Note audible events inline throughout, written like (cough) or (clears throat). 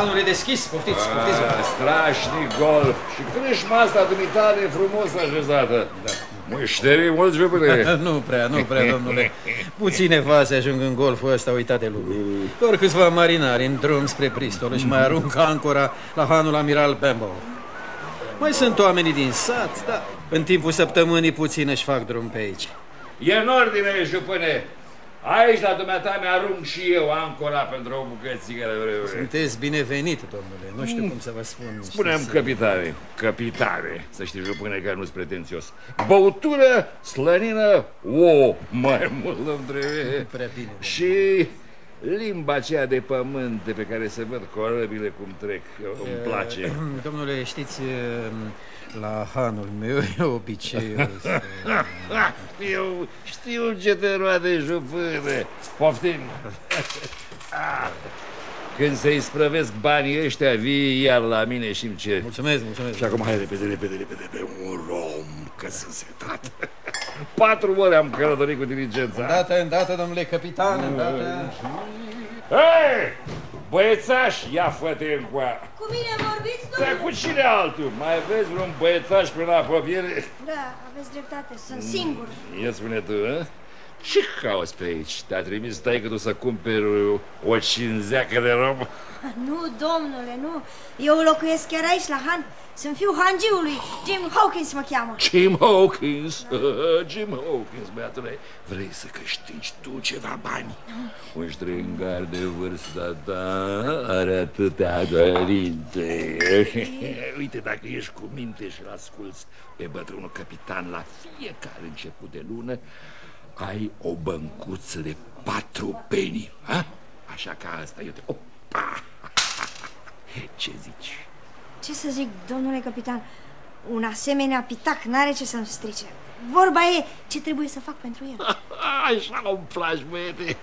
hanul e deschis, poftiți, poftiți. Ah, strașnic golf și crâșma asta dumitare frumos așezată. Da. Mușterii mulți, jupâne. nu prea, nu prea, domnule. Puține vase ajung în golful ăsta uitat de lume. Doar câțiva marinari în drum spre Bristol și mai aruncă ancora la hanul amiral Bambo. Mai sunt oamenii din sat, da. În timpul săptămânii puțin își fac drum pe aici. E în ordine, jupâne. Aici, la dumneata, mi-arunc și eu ancora pentru o bucățică de vreme. Sunteți binevenit, domnule. Nu știu cum să vă spun. Spunem capitane, capitane, să știți, jupâne, că nu-s pretențios. Băutură, slănină, o, mai mult îmi trebuie. Prea bine. Și limba aceea de pământ de pe care se văd corăbile cum trec, îmi place. (clears throat) Domnule, știți, la hanul meu e obiceiul (laughs) să... știu, știu ce te roade jupâne. Poftim. Ah. (laughs) Când se-i sprăvesc banii ăștia, vii iar la mine și ce. Mulțumesc, mulțumesc. Și acum hai repede, repede, repede, pe un rom, că sunt setat. (laughs) Patru ore am călătorit cu diligența. Îndată, îndată, domnule capitan, îndată. Hei! Băiețaș, ia fă-te încoa. Cu mine vorbiți, Dar domnule? cu cine altul? Mai vezi vreun băiețaș prin apropiere? Da, aveți dreptate, sunt singur. Ia spune tu, hă? Ce cauți pe aici? Te-a trimis taică tu să cumperi o cinzeacă de rom? (laughs) Nu, domnule, nu. Eu locuiesc chiar aici, la Han. Sunt fiul hangiului. Jim Hawkins mă cheamă. Jim Hawkins, (laughs) Jim Hawkins, băiatule, vrei să câștigi tu ceva bani? (laughs) Un strângar de vârsta ta are atâtea dorințe. Uite, dacă ești cu minte și asculți pe bătrânul capitan la fiecare început de lună, ai o băncuță de patru penii, ha? Așa ca asta, eu te... Opa! (laughs) Ce zici? Ce să zic, domnule capitan? Un asemenea pitac n-are ce să-mi strice. Vorba e ce trebuie să fac pentru el. (laughs) Așa un placi, băiete.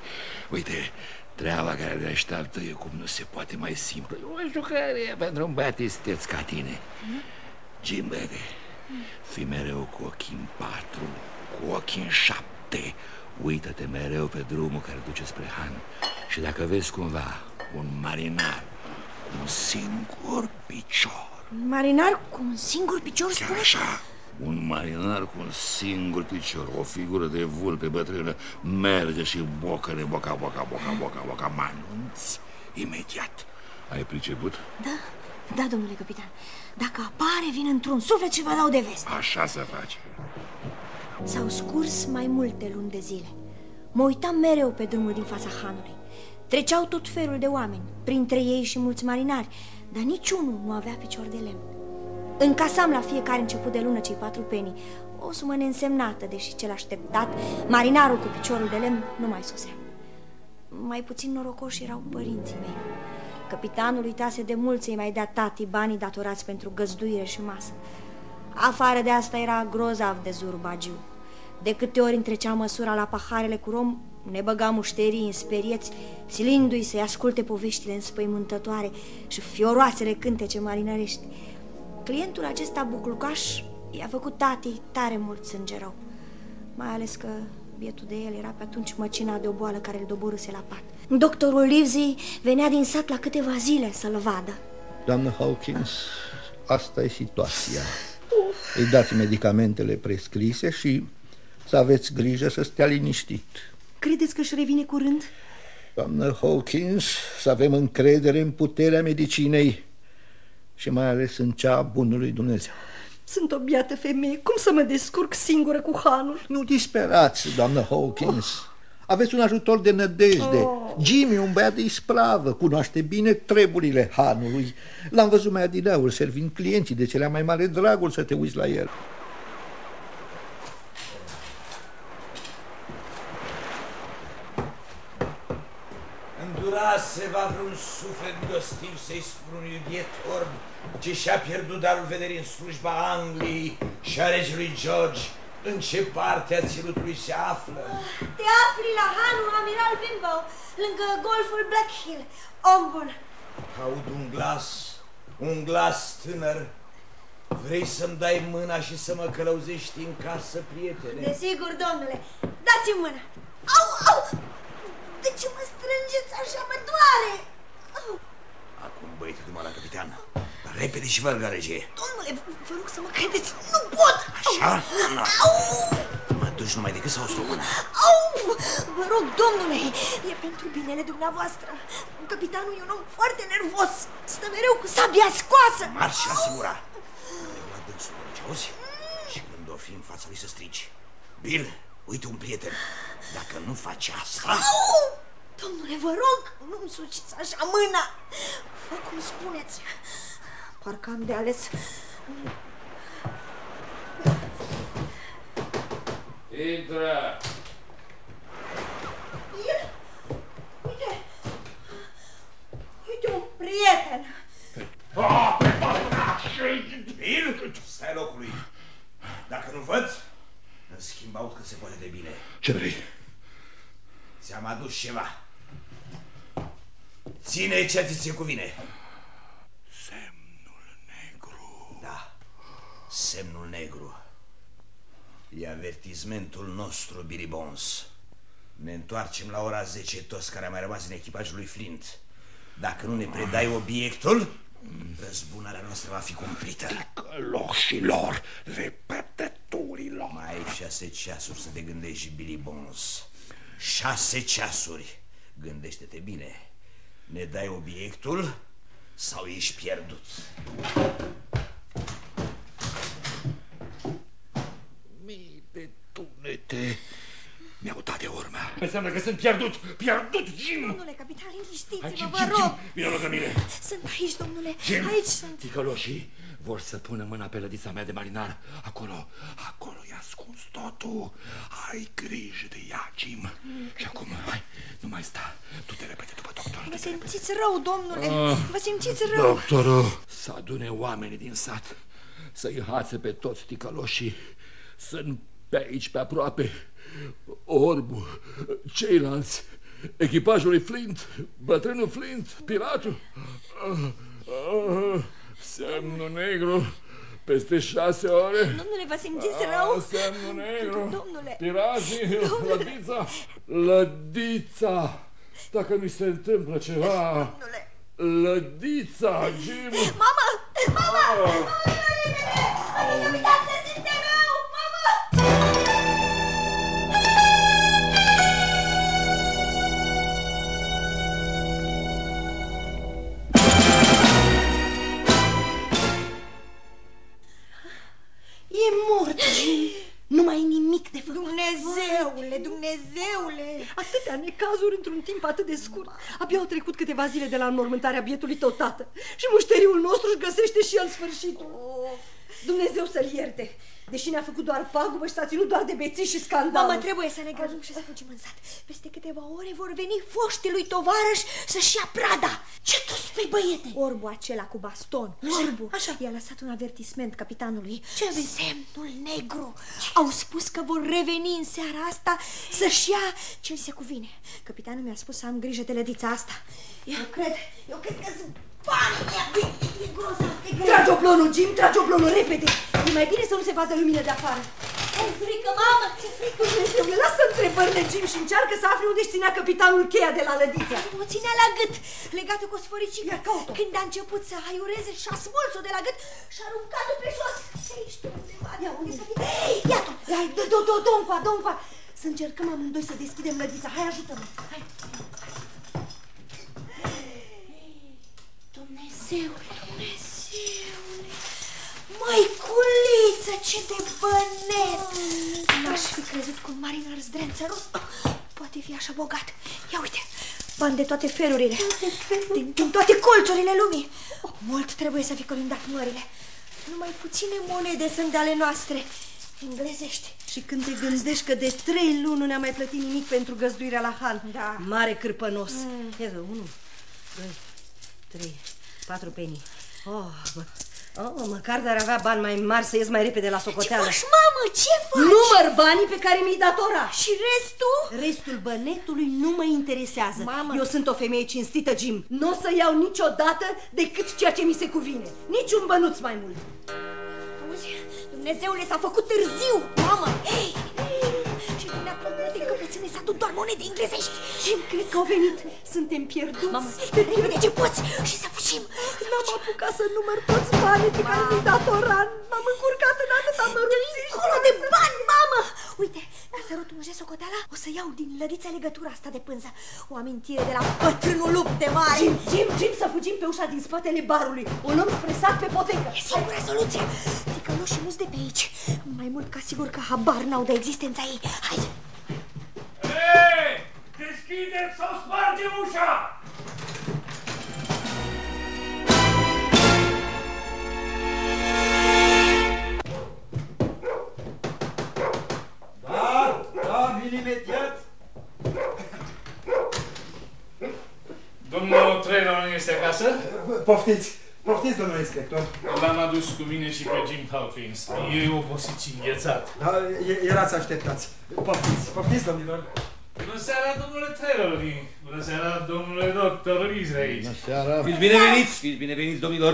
Uite, treaba care ne așteaptă e cum nu se poate mai simplă. E o jucare pentru un băiat isteț ca tine. Jim, băiete, fi mereu cu ochii în patru, cu ochii în șapte. Uită-te mereu pe drumul care duce spre Han. Și dacă vezi cumva un marinar cu un singur picior, Un marinar cu un singur picior, Chiar spune? așa, un marinar cu un singur picior, o figură de vulpe bătrână, merge și bocă de boca, boca, boca, boca, boca, mă anunți imediat. Ai priceput? Da, da, domnule capitan. Dacă apare, vin într-un suflet și vă dau de veste. Așa să faci. S-au scurs mai multe luni de zile. Mă uitam mereu pe drumul din fața hanului. Treceau tot felul de oameni, printre ei și mulți marinari, dar niciunul nu avea picior de lemn. Încasam la fiecare început de lună cei patru penii, o sumă neînsemnată, deși cel așteptat, marinarul cu piciorul de lemn nu mai sosea. Mai puțin norocoși erau părinții mei. Capitanul uitase de mult să-i mai dea tati banii datorați pentru găzduire și masă. Afară de asta era grozav de zurbagiu. De câte ori întrecea măsura la paharele cu rom, ne băga mușterii în sperieți, silindu-i să-i asculte poveștile înspăimântătoare și fioroasele cântece marinărești. Clientul acesta buclucaș i-a făcut tatei tare mult sânge rău, mai ales că bietul de el era pe atunci măcina de o boală care îl doborâse la pat. Doctorul Livesey venea din sat la câteva zile să-l vadă. Doamnă Hawkins, asta e situația. Îi dați medicamentele prescrise și să aveți grijă să stea liniștit. Credeți că își revine curând? Doamnă Hawkins, să avem încredere în puterea medicinei și mai ales în cea a bunului Dumnezeu. Sunt o biată femeie. Cum să mă descurc singură cu hanul? Nu disperați, doamnă Hawkins. Aveți un ajutor de nădejde. Oh. Jimmy, un băiat de ispravă, cunoaște bine treburile hanului. L-am văzut mai adineauri, servind clienții de celea mai mare dragul să te uiți la el. Îndurase va vreun suflet milostiv să-i spun unui biet orb ce și-a pierdut darul vederii în slujba Angliei și a regelui George în ce parte a ținutului se află. Te afli la hanul Amiral Bimbo, lângă golful Black Hill. Om bun, Aud un glas, un glas tânăr. Vrei să-mi dai mâna și să mă călăuzești în casă, prietene? desigur, domnule. Dați-mi mâna. Au, au! De ce mă strângeți așa? Mă doare! Au. Acum, băieți, du la capitan. Repede și vă regie. Domnule, vă rog să mă credeți, nu pot! Așa? Na. Au! Mă duci numai decât să o mână. Au! Vă rog, domnule, e pentru binele dumneavoastră. Capitanul e un om foarte nervos. Stă mereu cu sabia scoasă. Marș și asigura. La dânsul, ce auzi? Și când o fi în fața lui să strigi. Bill, uite un prieten. Dacă nu faci asta... Au! Domnule, vă rog, nu-mi suciți așa mâna. Fă cum spuneți. Parcă am de ales. Intră! Uite, uite un prieten. Bill, stai locului. Dacă nu văd, în schimb aud cât se poate de bine. Ce vrei? Ți-am adus ceva. Ține ce ți se cuvine. Semnul negru. Da, semnul negru. E avertizmentul nostru, Billy Bones. Ne întoarcem la ora 10 toți care am mai rămas în echipajul lui Flint. Dacă nu ne predai obiectul, răzbunarea noastră va fi cumplită. Căloșilor, repetăturilor. Mai ai șase ceasuri să te gândești, Billy Bones. Șase ceasuri. Gândește-te bine. Ne dai obiectul sau ești pierdut? Mii de tunete mi-au dat de urmă. Înseamnă că sunt pierdut, pierdut, Jim! Domnule capitan, Hai, liniștiți-vă, Jim, vă Jim, rog. Jim, vino lângă mine. Sunt aici, domnule. Jim, Aici sunt. ticăloșii vor să pună mâna pe lădița mea de marinar. Acolo, acolo e ascuns totul. Ai grijă de ea, Jim. Și acum, hai, nu mai sta. Tu te repede după doctor. Vă du-te repede. simțiți rău, domnule. Ah. Vă simțiți rău. Doctorul, să adune oamenii din sat, să-i hațe pe toți ticăloșii. Sunt pe aici, pe aproape, Orbu, ceilalți, echipajul lui Flint, bătrânul Flint, piratul. Ah, ah, Semnul negru, peste șase ore. Domnule, vă simțiți Ah, rău? Semnul negru, Domnule. pirații, lădița, lădița. Dacă nu se întâmplă ceva, Domnule. lădița, Jim. Mama! Mama! Mama! Nu uitați, se simte rău! Mama! E mort, Jim. Nu mai e nimic de făcut. Dumnezeule, Dumnezeule! Atâtea necazuri într-un timp atât de scurt. Abia au trecut câteva zile de la înmormântarea bietului tău tată. Și mușteriul nostru își găsește și el sfârșitul. Dumnezeu să-l ierte. Deși ne-a făcut doar pagubă și s-a ținut doar de beții și scandal. Mama, trebuie să ne grăbim și să fugim în sat. Peste câteva ore vor veni foștii lui tovarăș să-și ia prada. Ce tu spui, băiete? Orbul acela cu baston, orbu, așa. i-a lăsat un avertisment capitanului. Ce aveți? Semnul negru. Au spus că vor reveni în seara asta să-și ia ce se cuvine. Capitanul mi-a spus să am grijă de lădița asta. Eu cred, eu cred că sunt bani. E, e grozav, e grozav. Tragi oblonul, Jim, tragi oblonul, repede. E mai bine să nu se vadă lumină de afară. E frică, mamă, ce frică. Dumnezeule, lasă întrebările, Jim, și încearcă să afli unde își ținea capitanul cheia de la lădiță. O ținea la gât, legată cu o sfăricică. Ia caut-o. Când a început să aiureze și-a smuls-o de la gât și-a aruncat-o pe jos. Și aici pe undeva. Ia, unde? Ei, iată. Hai, dă, dă, dă, dă încoa, dă încoa. Să încercăm amândoi să deschidem lădița. Hai, ajută-mă. Hai. Dumnezeule, Dumnezeule. Măiculiță, ce de bănet! N-aș fi crezut că un marinar zdrențăros poate fi așa bogat. Ia uite, bani de toate felurile, din, din toate colțurile lumii. Mult trebuie să fi colindat mările. Numai puține monede sunt de ale noastre, englezești. Și când te gândești că de trei luni nu ne-a mai plătit nimic pentru găzduirea la Han. Da. Mare cârpănos. Mm. Iată, unu, doi, trei, patru penii. Oh, mă. Oh, măcar dar avea bani mai mari să ies mai repede la Ce socoteală. faci, mamă, ce faci? Număr banii pe care mi-i datora. Și restul? Restul bănetului nu mă interesează. Mamă. Eu sunt o femeie cinstită, Jim. Nu o să iau niciodată decât ceea ce mi se cuvine. Nici un bănuț mai mult. Auzi, Dumnezeule, s-a făcut târziu, mamă! Ei, ei, și ne-a de căpețene satul doar monede englezești. Și cred că au venit. Suntem pierduți. Mamă, repede ce poți și să fugim. N-am apucat să număr toți banii pe care mi-i datoran. M-am încurcat în atâta mărunțiși. Acolo de bani, mamă! Uite, ca să rotunje socoteala, o să iau din lădiță legătura asta de pânză. O amintire de la bătrânul lup de mare. Jim, Jim, Jim, să fugim pe ușa din spatele barului. Un om spre sat pe potecă. E singura soluție. Ticăloșii nu de pe aici. Mai mult ca sigur că habar n-au de existența ei. Hai! Hei! Deschideți sau spargem ușa! Da, da, vin imediat. Domnul Traylor nu este acasă? Poftiți, poftiți, domnule inspector. L-am adus cu mine și pe Jim Hawkins. E obosit și înghețat. Da, e- erați așteptați. Poftiți, poftiți, domnilor. Bună seara, domnule Taylor. Bună seara, domnule doctor Israel. Bună seara. Fiți bineveniți, fiți bineveniți, domnilor.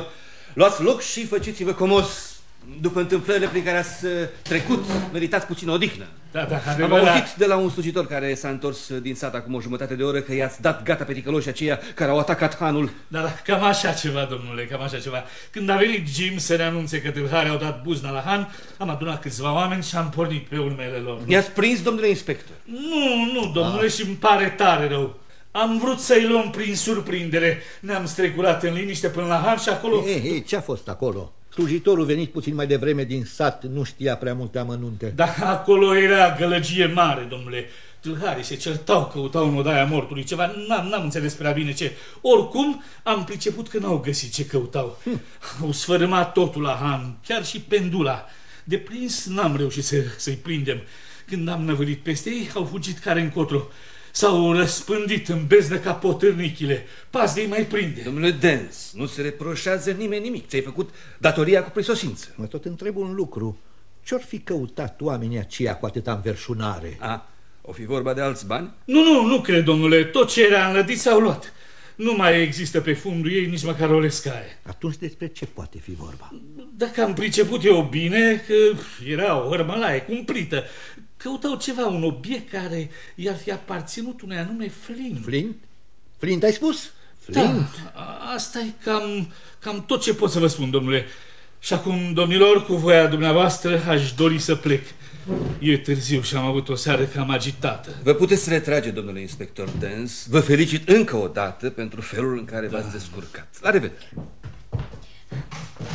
Luați loc și faceți-vă comos. După întâmplările prin care ați uh, trecut, meritați puțin odihnă. Da, da, Am adevărat. auzit de la un slujitor care s-a întors din sat acum o jumătate de oră că i-ați dat gata pe ticăloșii aceia care au atacat hanul. Da, da, cam așa ceva, domnule, cam așa ceva. Când a venit Jim să ne anunțe că tâlharii au dat buzna la Han, am adunat câțiva oameni și am pornit pe urmele lor. I-ați prins, domnule inspector. Nu, nu, domnule, și îmi pare tare rău. Am vrut să-i luăm prin surprindere. Ne-am strecurat în liniște până la Han și acolo... Ei, ei, ce a fost acolo? Slujitorul venit puțin mai devreme din sat nu știa prea multe amănunte. Da, acolo era gălăgie mare, domnule. Tâlharii se certau, căutau în odaia mortului ceva, n-am, n-am înțeles prea bine ce. Oricum, am priceput că n-au găsit ce căutau. Hm. Au sfărâmat totul la Han, chiar și pendula. De prins n-am reușit să, să-i prindem. Când am năvălit peste ei, au fugit care încotro. S-au răspândit în beznă ca potârnichile. Pas de mai prinde. Domnule Dens, nu se reproșează nimeni nimic. Ți-ai făcut datoria cu prisosință. Mă tot întreb un lucru. Ce-or fi căutat oamenii aceia cu atâta înverșunare? A, o fi vorba de alți bani? Nu, nu, nu cred, domnule. Tot ce era în lădiță au luat. Nu mai există pe fundul ei nici măcar o lescaie. Atunci despre ce poate fi vorba? Dacă am priceput eu bine, că era o hărmălaie cumplită, căutau ceva, un obiect care i-ar fi aparținut unui anume Flint. Flint? Flint ai spus? Flint? Da, a- asta e cam, cam tot ce pot să vă spun, domnule. Și acum, domnilor, cu voia dumneavoastră, aș dori să plec. E târziu și am avut o seară cam agitată. Vă puteți retrage, domnule inspector Dens. Vă felicit încă o dată pentru felul în care v-ați descurcat. La revedere!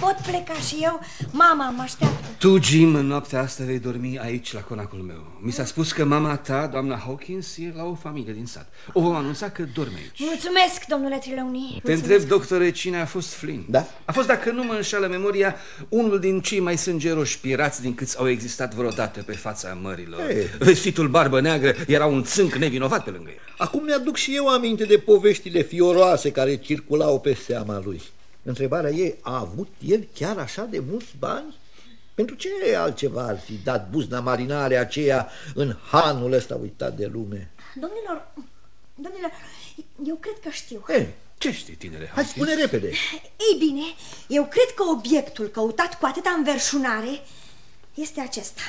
Pot pleca și eu? Mama mă așteaptă. Tu, Jim, în noaptea asta vei dormi aici, la conacul meu. Mi s-a spus că mama ta, doamna Hawkins, e la o familie din sat. O vom anunța că dorme aici. Mulțumesc, domnule Trilăuni. Te întreb, doctore, cine a fost Flynn? Da. A fost, dacă nu mă înșală memoria, unul din cei mai sângeroși pirați din câți au existat vreodată pe fața mărilor. Ei. Vestitul barbă neagră era un țânc nevinovat pe lângă el. Acum mi-aduc și eu aminte de poveștile fioroase care circulau pe seama lui. Întrebarea e, a avut el chiar așa de mulți bani? Pentru ce altceva ar fi dat buzna marinare aceea în hanul ăsta uitat de lume? Domnilor, domnilor, eu cred că știu. Ei, Ce știi, tinere hai Hawkins? spune repede. Ei bine, eu cred că obiectul căutat cu atâta înverșunare este acesta.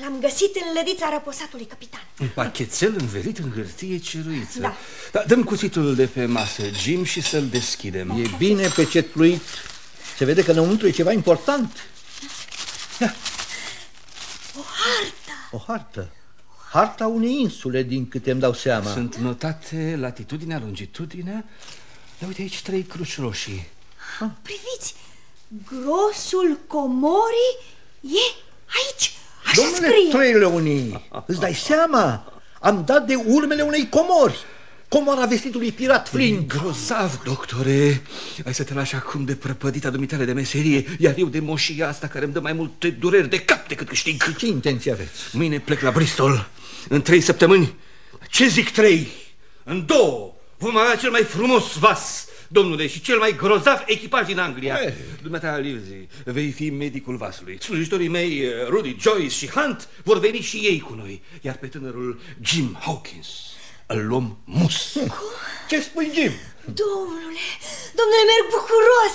L-am găsit în lădița răposatului capitan. Un pachetel învelit în hârtie ceruiță. Da. da dăm cuțitul de pe masă, Jim, și să-l deschidem. E bine pecetluit. Se vede că înăuntru e ceva important. O hartă! O hartă. Harta unei insule, din câte îmi dau seama. Sunt notate latitudinea, longitudinea. Ia uite aici trei cruci roșii. Priviți, grosul comorii e aici. Așa Domnule scrie. Trei Leonii, îți dai seama? Am dat de urmele unei comori. Comora vestitului pirat Flint. Grozav, doctore! Ai să te lași acum de prăpădita dumitale de meserie, iar eu de moșia asta care îmi dă mai multe dureri de cap decât câștig. Ce intenție aveți? Mâine plec la Bristol. În trei săptămâni. Ce zic trei? În două vom avea cel mai frumos vas, domnule, și cel mai grozav echipaj din Anglia. Eh. Dumneata, Livzi, vei fi medicul vasului. Slujitorii mei, eh, Rudy, Joyce și Hunt, vor veni și ei cu noi. Iar pe tânărul Jim Hawkins îl luăm mus. Ce spui, Jim? Domnule, domnule, merg bucuros.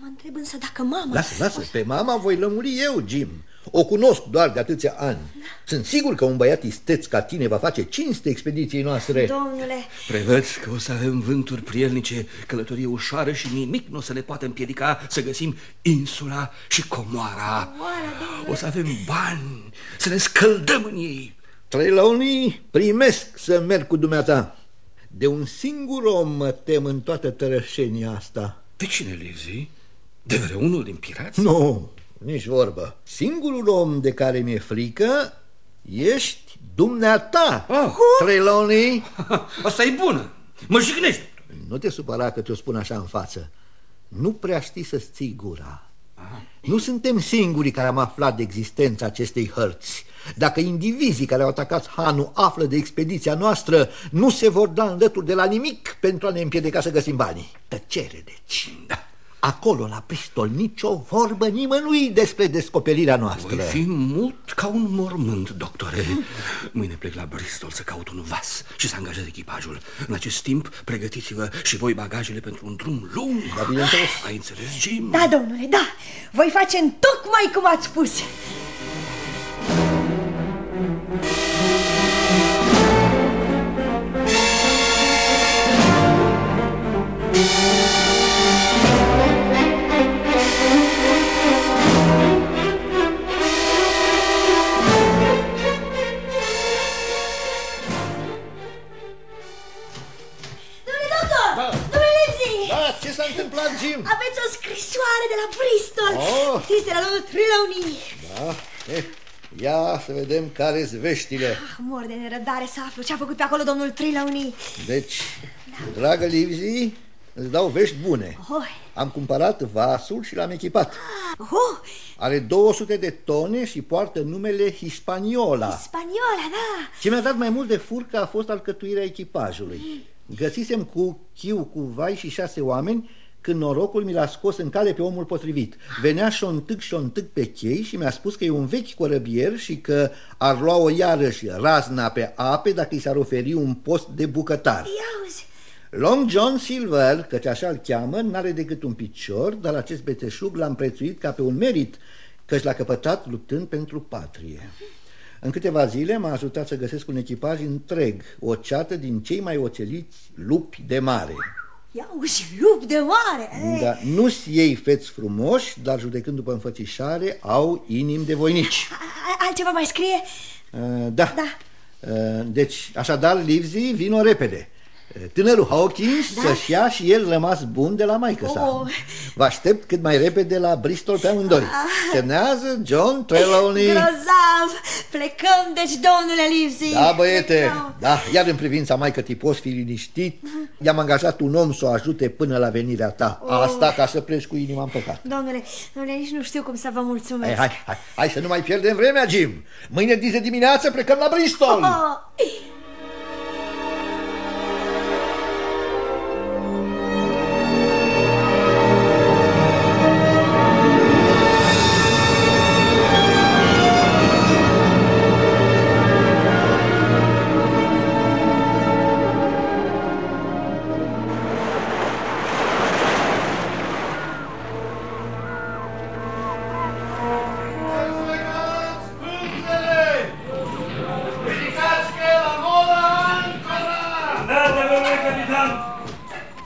Mă întreb însă dacă mama... Lasă, lasă, pe mama voi lămuri eu, Jim. O cunosc doar de atâția ani. Sunt sigur că un băiat isteț ca tine va face cinste expediției noastre. Domnule, Prevăd că o să avem vânturi prielnice, călătorie ușoară și nimic nu o să ne poată împiedica să găsim insula și comoara. O să avem bani, să ne scăldăm în ei. Trelawney, primesc să merg cu dumneata. De un singur om mă tem în toată tărășenia asta. De cine, Lizzy? De vreunul din pirați? Nu, nici vorbă. Singurul om de care mi-e frică ești dumneata, Ah. Trelawney. (laughs) Asta e bună. Mă jignești. Nu te supăra că ți-o spun așa în față. Nu prea știi să-ți ții gura. Nu suntem singurii care am aflat de existența acestei hărți. Dacă indivizii care au atacat Hanu află de expediția noastră, nu se vor da înlături de la nimic pentru a ne împiedica să găsim banii. Tăcere, deci. Da. Acolo, la Bristol, nicio vorbă nimănui despre descoperirea noastră. Voi fi mult ca un mormânt, doctore. Mâine plec la Bristol să caut un vas și să angajez echipajul. În acest timp, pregătiți-vă și voi bagajele pentru un drum lung. Da, bineînțeles. Ai înțeles, Jim? da, domnule, da, voi face în tocmai cum ați spus. De la Bristol. Oh. Este la domnul Trelawney. Da, eh, ia să vedem care-s veștile. Ah, mor de nerăbdare să aflu ce a făcut pe acolo domnul Trelawney. Deci, dragă Livzi, îți dau vești bune. Oh, Am cumpărat vasul și l-am echipat. oh, Are 200 de tone și poartă numele Hispaniola. spaniola, da. Ce mi-a dat mai mult de furcă a fost alcătuirea echipajului. Găsisem cu chiu, cu vai și șase oameni când norocul mi l-a scos în cale pe omul potrivit. Venea șontâc șontâc pe chei și mi-a spus că e un vechi corăbier și că ar lua o iarăși razna pe ape dacă i s-ar oferi un post de bucătar. Ia uzi. Long John Silver, căci așa îl cheamă, n-are decât un picior, dar acest bețeșug l-am prețuit ca pe un merit, căci l-a căpătat luptând pentru patrie. În câteva zile m-a ajutat să găsesc un echipaj întreg, o ceată din cei mai oțeliți lupi de mare. Ia uzi, lup de mare. eh. Da, nu-s ei feți frumoși, dar judecând după înfățișare, au inimi de voinici. A- Altceva mai scrie? Uh, da. Da. Uh, deci, așadar, Livzi, vino repede. Uh, Tânărul Hawkins da? să-și ia și el rămas bun de la maică sa. Oh. Vă aștept cât mai repede la Bristol pe amândoi. Semnează John Trelawney. Grozav! Plecăm, deci, domnule Livesey. Da, băiete, Plecăm. da, iar în privința maică tipos, fi liniștit, i-am angajat un om să o ajute până la venirea ta. Asta ca să pleci cu inima în păcat. Domnule, domnule, nici nu știu cum să vă mulțumesc. Hai, hai, hai, hai să nu mai pierdem vremea, Jim. Mâine dize dimineață plecăm la Bristol. Oh.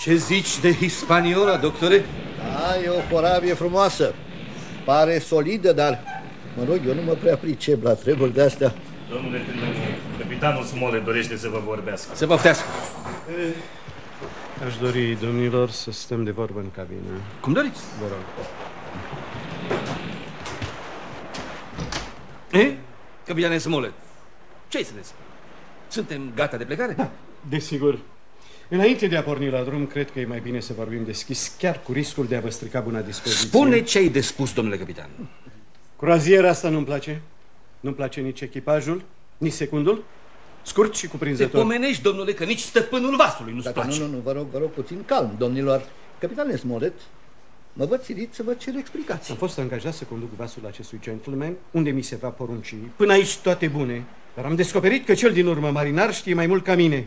Ce zici de Hispaniola, doctore? Da, e o corabie frumoasă. Pare solidă, dar, mă rog, eu nu mă prea pricep la treburi de astea. Domnule Trilănie, capitanul Smole dorește să vă vorbească. Să poftească. Aș dori, domnilor, să stăm de vorbă în cabină. Cum doriți. Vă rog. Eh? Capitane Smollett, ce-ai să ne spui? Suntem gata de plecare? Desigur. Înainte de a porni la drum, cred că e mai bine să vorbim deschis, chiar cu riscul de a vă strica buna dispoziție. Spune ce ai de spus, domnule capitan. Croaziera asta nu-mi place. Nu-mi place nici echipajul, nici secundul. Scurt și Te cuprinzător. pomenești, domnule, că nici stăpânul vasului nu-ți Da, da, place. nu, nu, nu, vă rog, vă rog puțin calm, domnilor. Capitane Smollett, mă văd silit să vă cer explicații. Am fost angajat să conduc vasul acestui gentleman, unde mi se va porunci. Până aici toate bune. Dar am descoperit că cel din urmă marinar știe mai mult ca mine.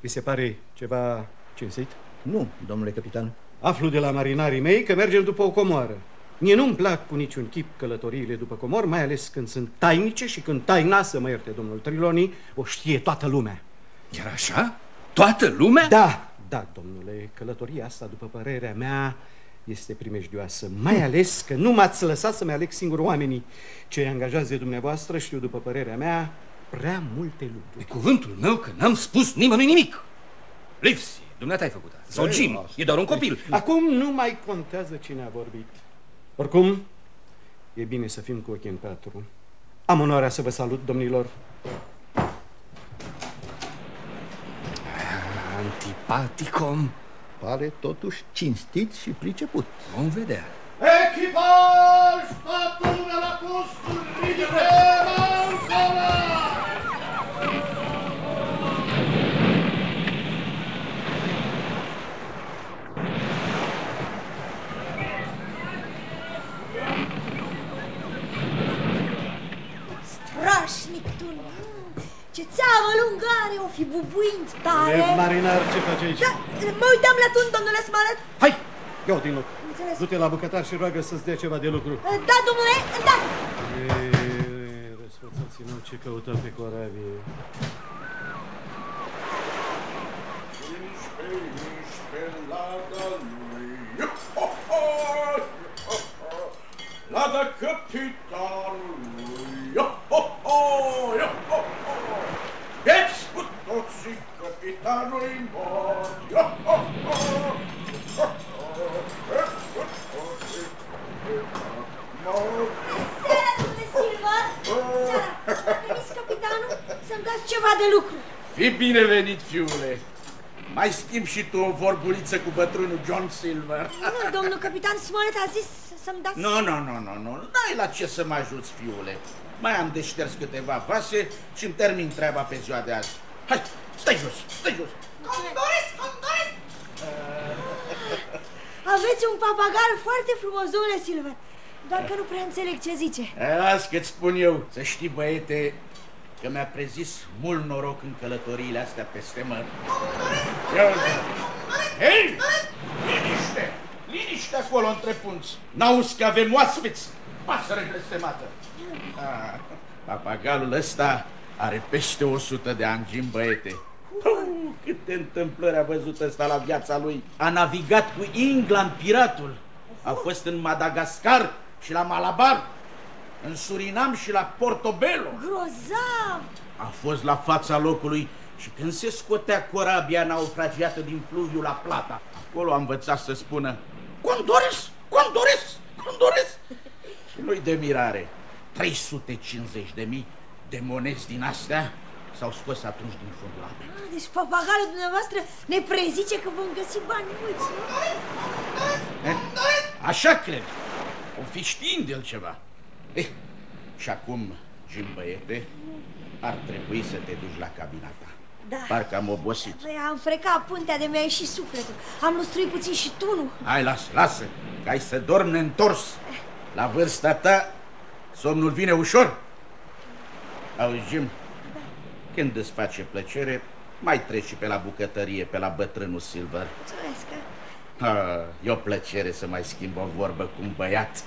Vi se pare ceva cinstit? Nu, domnule capitan. Aflu de la marinarii mei că mergem după o comoară. Mie nu-mi plac cu niciun chip călătoriile după comor, mai ales când sunt tainice și când taina, să mă ierte domnul Triloni, o știe toată lumea. Iar așa? Toată lumea? Da, da, domnule, călătoria asta, după părerea mea, este primejdioasă, mai ales că nu m-ați lăsat să-mi aleg singur oamenii. Cei angajați de dumneavoastră știu, după părerea mea, prea multe lucruri. Pe cuvântul meu că n-am spus nimănui nimic. Livsi, dumneata ai făcut asta. Sau Jim, e doar un copil. Acum nu mai contează cine a vorbit. Oricum, e bine să fim cu ochii în patru. Am onoarea să vă salut, domnilor. Antipaticom. Pare totuși cinstit și priceput. Vom vedea. Echipaj, toată lumea la postul, ridicăm Strașnic tun. Ce țeavă lungă are, o fi bubuind tare. Lev marinar, ce faci aici? Da, mă uitam la tun, domnule Smalet. Hai, ia-o din loc. Înțeles. Du-te la bucătar și roagă să-ți dea ceva de lucru. Da, domnule, da. Ei, răsfățații nu ce căutăm pe corabie. Lada capitanului! Yo-ho-ho! Yo-ho-ho! Veți cu toții capitanului mort! Yo-ho-ho! Veți cu toții capitanului mort! Seara, domnule Silver. Seara. A trimis capitanul să-mi dați ceva de lucru. Fii binevenit, fiule. Mai schimb și tu o vorbuliță cu bătrânul John Silver. Nu, domnul capitan Smollett a zis să-mi dați... Nu, nu, nu, nu, nu. N-ai la ce să mă ajuți, fiule. Mai am de șters câteva vase și îmi termin treaba pe ziua de azi. Hai, stai jos, stai jos. Condores, condores! Aveți un papagal foarte frumos, domnule Silver. Doar că nu prea înțeleg ce zice. Las că-ți spun eu. Să știi, băiete, că mi-a prezis mult noroc în călătoriile astea peste măr. Ia uite. Hei! Liniște! Liniște acolo între punți. N-auzi că avem oaspeți? Pasăre blestemată. Ah, papagalul ăsta are peste 100 de ani, Jim, băiete. Uh, câte întâmplări a văzut ăsta la viața lui. A navigat cu England, piratul. A fost în Madagascar și la Malabar, în Surinam și la Portobello. Grozav! A fost la fața locului și când se scotea corabia naufragiată din fluviu la Plata, acolo a învățat să spună Condores, Condores, Condores. Și nu-i de mirare. 350 de mii de monezi din astea s-au scos atunci din fundul apei. Ah, deci papagalul dumneavoastră ne prezice că vom găsi bani mulți, nu? Eh? Așa cred. O fi știind el ceva. Eh, și acum, Jim băiete, ar trebui să te duci la cabina ta. Da. Parcă am obosit. Păi am frecat puntea de mi-a ieșit sufletul. Am lustruit puțin și tunul. Hai, lasă, lasă, că ai să dormi neîntors. La vârsta ta, somnul vine ușor. Auzi, Jim, când îți face plăcere, mai treci și pe la bucătărie, pe la bătrânul Silver. Mulțumesc. Ah, e o plăcere să mai schimb o vorbă cu un băiat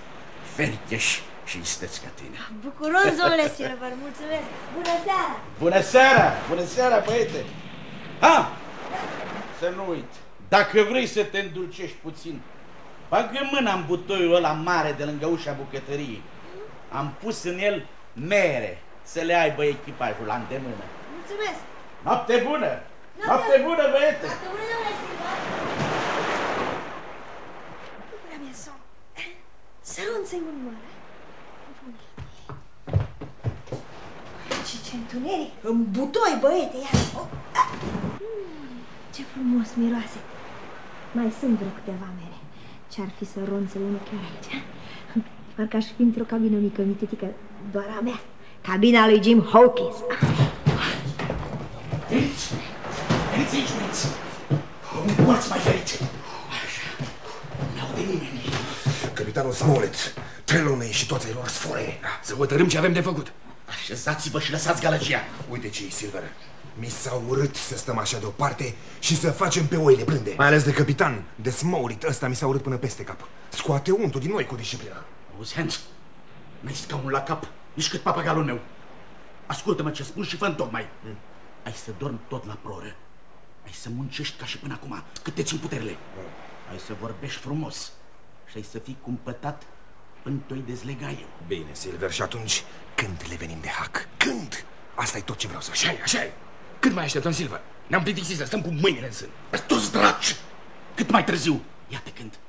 fercheș și isteț ca tine. Bucuros, domnule Silver, mulțumesc. Bună seara! Bună seara! Bună seara, băiete! Ha! Să nu uit, dacă vrei să te îndulcești puțin, bagă mâna în butoiul ăla mare de lângă ușa bucătăriei. Am pus în el mere să le aibă echipajul la îndemână. Mulțumesc! Noapte bună! Noapte bună, băiete! Noapte bună, domnule Silver! Nu prea mi-e somn. Sărunță-i un mare. Ce, ce întuneric! În butoi, băiete, ia! Oh. ah. Mm, ce frumos miroase! Mai sunt vreo câteva mere. Ce-ar fi să ronțe unul chiar aici? (laughs) Parcă aș fi într-o cabină mică, mititică, doar a mea. Cabina lui Jim Hawkins. Veniți! Veniți aici, veniți! Nu ați mai ferit! Așa, n-aude nimeni. Capitanul Smollett, Trelawney și toți ai lor sfore. Să hotărâm ce avem de făcut. Așezați-vă și lăsați gălăgia. Uite ce e, Silver. Mi s-a urât să stăm așa deoparte și să facem pe oile blânde. Mai ales de capitan, de Smourit, ăsta mi s-a urât până peste cap. Scoate untul din noi cu disciplina. Auzi, Hans, n-ai scaun la cap, nici cât papagalul meu. Ascultă-mă ce spun și fă tocmai. Mm. Ai să dormi tot la proră. Ai să muncești ca și până acum, cât te țin puterile. Mm. Ai să vorbești frumos și ai să fii cumpătat până te dezlega eu. Bine, Silver, și atunci când le venim de hack? Când? Asta e tot ce vreau să Așa e, așa e. Cât mai așteptăm, Silver? Ne-am plictisit să stăm cu mâinile în sân. Toți draci! Cât mai târziu? Iată când.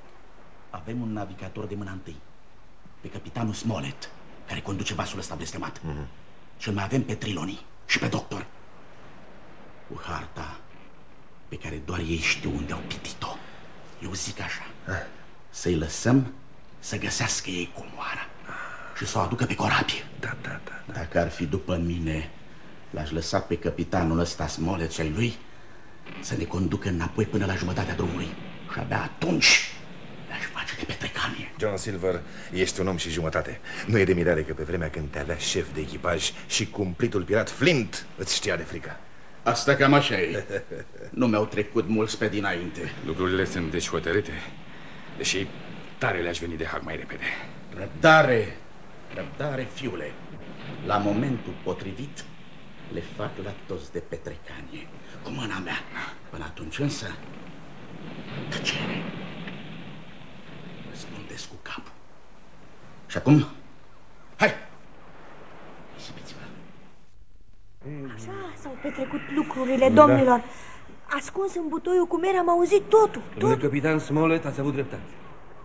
Avem un navigator de mâna întâi. Pe capitanul Smollett, care conduce vasul ăsta blestemat. Mm -hmm. Și îl mai avem pe Triloni și pe doctor. Cu harta pe care doar ei știu unde au pitit-o. Eu zic așa. Ah. Să-i lăsăm să găsească ei comoara și să o aducă pe corabie. Da, da, da, da. Dacă ar fi după mine, l-aș lăsa pe capitanul ăsta Smollett și ai lui să ne conducă înapoi până la jumătatea drumului. Și abia atunci le-aș face de petrecanie. John Silver, ești un om și jumătate. Nu e de mirare că pe vremea când te avea șef de echipaj și cumplitul pirat Flint îți știa de frică. Asta cam așa e. nu mi-au trecut mulți pe dinainte. Lucrurile sunt deci hotărâte. Deși tare le-aș veni de hac mai repede. Răbdare, răbdare, fiule. La momentul potrivit le fac la toți de petrecanie, cu mâna mea. Până atunci însă, tăcere. Răspundeți cu capul. Și acum, hai! Așa s-au petrecut lucrurile, domnilor. Da. Ascuns în butoiul cu mere am auzit totul. Domnule capitan Smollett, ați avut dreptate.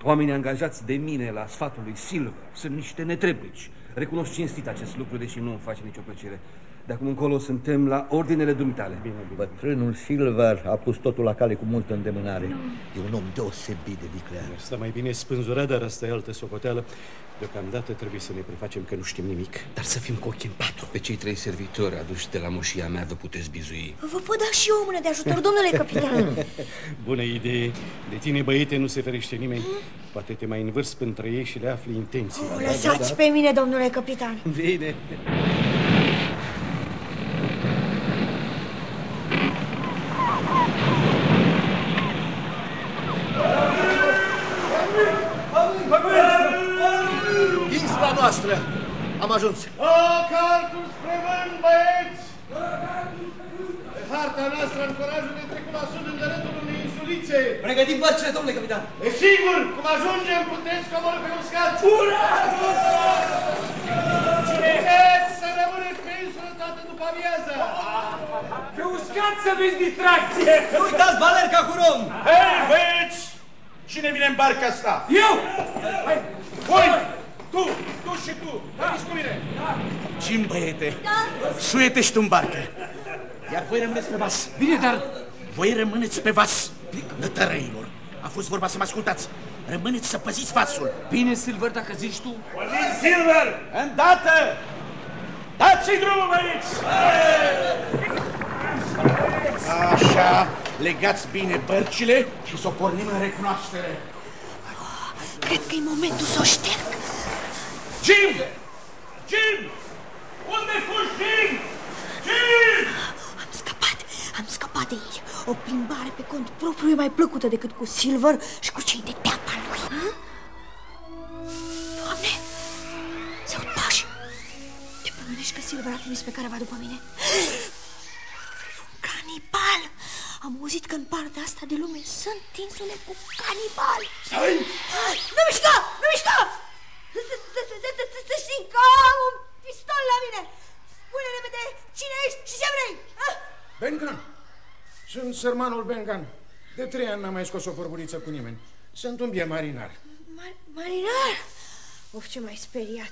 Oamenii angajați de mine la sfatul lui Silver sunt niște netreblici. Recunosc cinstit acest lucru, deși nu îmi face nicio plăcere. De acum încolo suntem la ordinele dumitale. Bine, bine. Bătrânul Silver a pus totul la cale cu multă îndemânare. E un om deosebit de viclean. Asta mai bine spânzurat, dar asta e altă socoteală. Deocamdată trebuie să ne prefacem că nu știm nimic, dar să fim cu ochii în patru. Pe cei trei servitori aduși de la moșia mea vă puteți bizui. Vă pot da și eu o mână de ajutor, domnule capitan. (laughs) Bună idee. De tine, băiete, nu se ferește nimeni. Poate te mai învârs între ei și le afli intenții. O, lăsați da, da. pe mine, domnule capitan. Bine. Insula noastră! Am ajuns! O, cartul spre vânt, băieți! Pe harta noastră, ancorajul ne trecut la sud în dărătul unei insulițe. Pregătim bărcile, domnule capitan. E sigur, cum ajungem, puteți coborâ pe uscat. Ura! Cine vreți să rămâneți pe insulă toată după amiază? Pe uscat să vezi distracție! Nu uitați balerca cu rom! Hei, băieți! Cine vine în barca asta? Eu! Hai! Voi! Tu! Tu și tu! Veniți cu mine! Jim, băiete, suiete și tu în barcă. Iar voi rămâneți pe vas. Bine, dar... Voi rămâneți pe vas, nătărăilor. A fost vorba să mă ascultați. Rămâneți să păziți vasul. Bine, Silver, dacă zici tu. Păziți, Silver! Îndată! Dați-i drumul, băieți! Așa, legați bine bărcile și să o pornim în recunoaștere. Cred că e momentul să o șterg. Jim! Jim! Unde fugi, Jim? Jim! Am scăpat, am scăpat de ei. O plimbare pe cont propriu e mai plăcută decât cu Silver și cu cei de teapa lui. Doamne, se aud pași. Te pomenești că Silver a trimis pe careva după mine? Un canibal! Am auzit că în partea asta de lume sunt insule cu canibali. Stai! Nu mișca! Nu mișca! Să știi că am un pistol la mine! Spune repede cine ești și ce vrei! Bengan! Sunt sărmanul Bengan. De trei ani n-am mai scos o vorburiță cu nimeni. Sunt un bie marinar. Mar marinar? Of, ce mai speriat!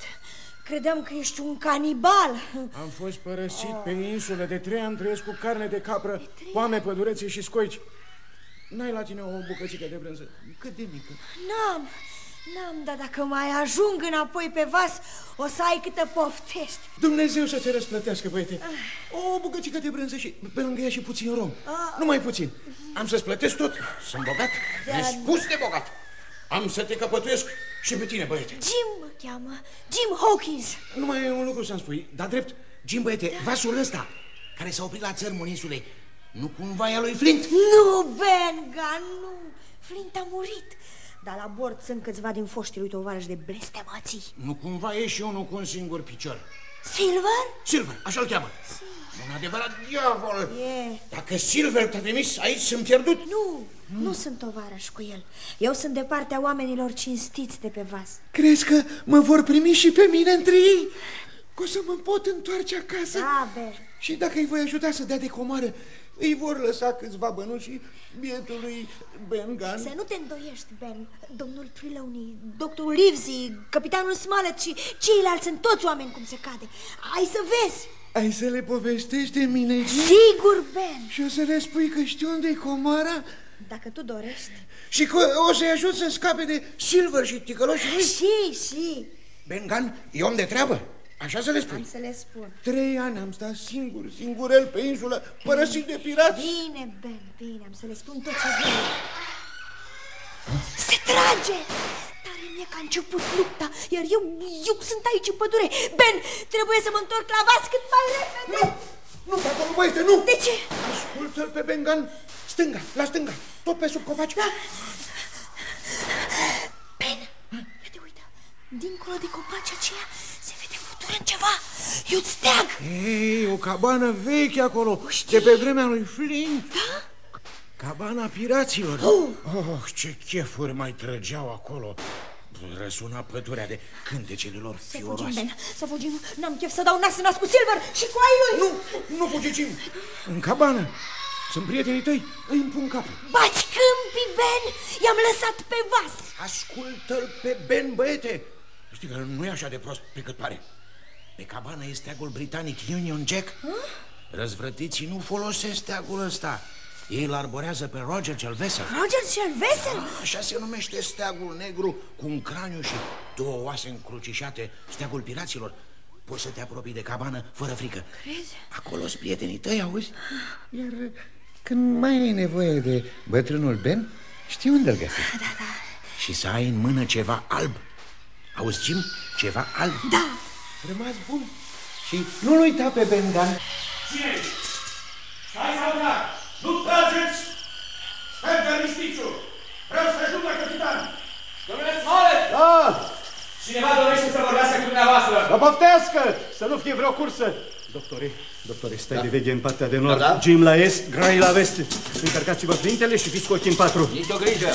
Credeam că ești un canibal. Am fost părăsit oh. pe insulă de trei ani, trăiesc cu carne de capră, poame, pădurețe și scoici. N-ai la tine o bucățică de brânză? Cât de mică? N-am, n-am, dar dacă mai ajung înapoi pe vas, o să ai câtă poftești. Dumnezeu să te răsplătească, băiete. O bucățică de brânză și pe lângă ea și puțin rom. Ah. Nu mai puțin. Am să-ți plătesc tot. Sunt bogat, Da, nespus de bogat. Am să te căpătuiesc și pe tine, băiete. Jim mă cheamă, Jim Hawkins. Numai un lucru să-mi spui, dar drept, Jim, băiete, vasul ăsta care s-a oprit la țărmul insulei, nu cumva e a lui Flint? Nu, Benga, nu. Flint a murit. Dar la bord sunt câțiva din foștii lui tovarăși de blestemații. Nu cumva e și unul cu un singur picior. Silver? Silver, așa-l cheamă. Un adevărat diavol. E. Dacă Silver te-a trimis aici, sunt pierdut. Nu, nu sunt tovarăș cu el. Eu sunt de partea oamenilor cinstiți de pe vas. Crezi că mă vor primi și pe mine între ei? Că o să mă pot întoarce acasă? Da, Ber. Și dacă îi voi ajuta să dea de comoară, îi vor lăsa câțiva bănuși bietului Ben Gunn. Să nu te îndoiești, Ben. Domnul Trelawney, doctorul Livesey, capitanul Smollett și ceilalți sunt toți oameni cum se cade. Ai să vezi. Ai să le povestești de mine, Jim? Sigur, Ben. Și o să le spui că știu unde e comoara? Dacă tu dorești. Și că o să-i ajut să scape de Silver și ticăloșii lui? Și, și. Ben Gunn e om de treabă. Așa să le spui. Am să le spun. Trei ani am stat singur, singurel pe insulă, părăsit de pirați. Bine, Ben, bine, am să le spun tot ce zic. Se trage! Tare mie că a început lupta, iar eu, eu sunt aici în pădure. Ben, trebuie să mă întorc la vas cât mai repede. Nu, nu, pe acolo, băiete, nu! De ce? Ascultă-l pe Bengan, stânga, la stânga, tot pe sub copaci. Da. Ben, uite, uite, dincolo de copaci aceea se vede fluturând ceva. E un steag. Ei, o cabană veche acolo, de pe vremea lui Flint. Da? Cabana piraților. Oh. oh, ce chefuri mai trăgeau acolo. Răsuna pădurea de cântecele lor Să fioroase. fugim, Ben, să fugim. N-am chef să dau nas în nas cu Silver și cu ai lui. Nu, nu fugi, Jim. În cabană. Sunt prietenii tăi, îi împun capul. Bați câmpii, Ben! I-am lăsat pe vas! Ascultă-l pe Ben, băiete! Știi că nu e așa de prost pe cât pare. Pe cabană este steagul britanic Union Jack. Răzvrătiții nu folosesc steagul ăsta. Ei îl arborează pe Roger cel vesel. Roger cel vesel? Ah, așa se numește steagul negru cu un craniu și două oase încrucișate, steagul piraților. Poți să te apropii de cabană fără frică. Crezi? Acolo sunt prietenii tăi, auzi? Iar când mai ai nevoie de bătrânul Ben, știi unde îl găsești. Da, da. Și să ai în mână ceva alb. Auzi, Jim? Ceva alb. Da. Rămas bun. Și nu-l uita pe Bengan. Cine ești? Stai sau da? Nu trageți! Stai pe armistițiu! Vreau să ajung la capitan! Domnule Smollett! Da! Cineva dorește să vorbească cu dumneavoastră. Să poftească! Să nu fie vreo cursă! Doctore, doctore, stai da. de veche în partea de nord, Da, da. Jim la est, Gray la vest. Încărcați-vă flintele și fiți cu ochii în patru. Nici o grijă.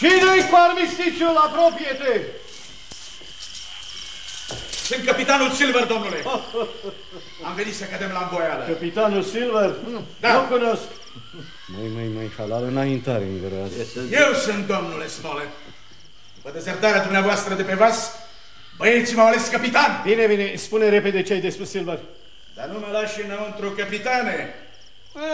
Cine-i cu armistițiul? Apropie-te! Sunt capitanul Silver, domnule! Am venit să cădem la învoială. Capitanul Silver? Da. Nu cunosc. Mai, mai, mai, halal înaintare în grad. Eu sunt domnule Smollett. După dezertarea dumneavoastră de pe vas, băieții m-au ales capitan. Bine, bine, spune repede ce ai de spus, Silver. Dar nu mă lași înăuntru, capitane.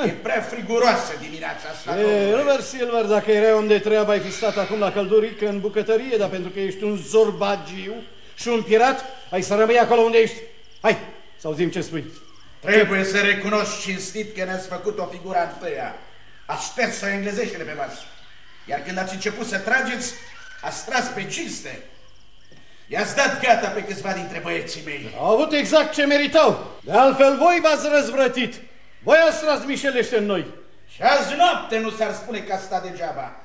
E prea friguroasă dimineața asta, E, domnule. Robert Silver, dacă erai om de treabă, ai fi stat acum la căldurică în bucătărie, dar pentru că ești un zorbagiu și un pirat, ai să rămâi acolo unde ești. Hai, să auzim ce spui. Trebuie să recunosc cinstit că ne-ați făcut o figură întâia. Ați șters englezeștile pe vas. Iar când ați început să trageți, ați tras pe cinste. I-ați dat gata pe câțiva dintre băieții mei. Au avut exact ce meritau. De altfel, voi v-ați răzvrătit. Voi ați tras mișelește în noi. Și azi noapte nu s-ar spune că ați stat degeaba.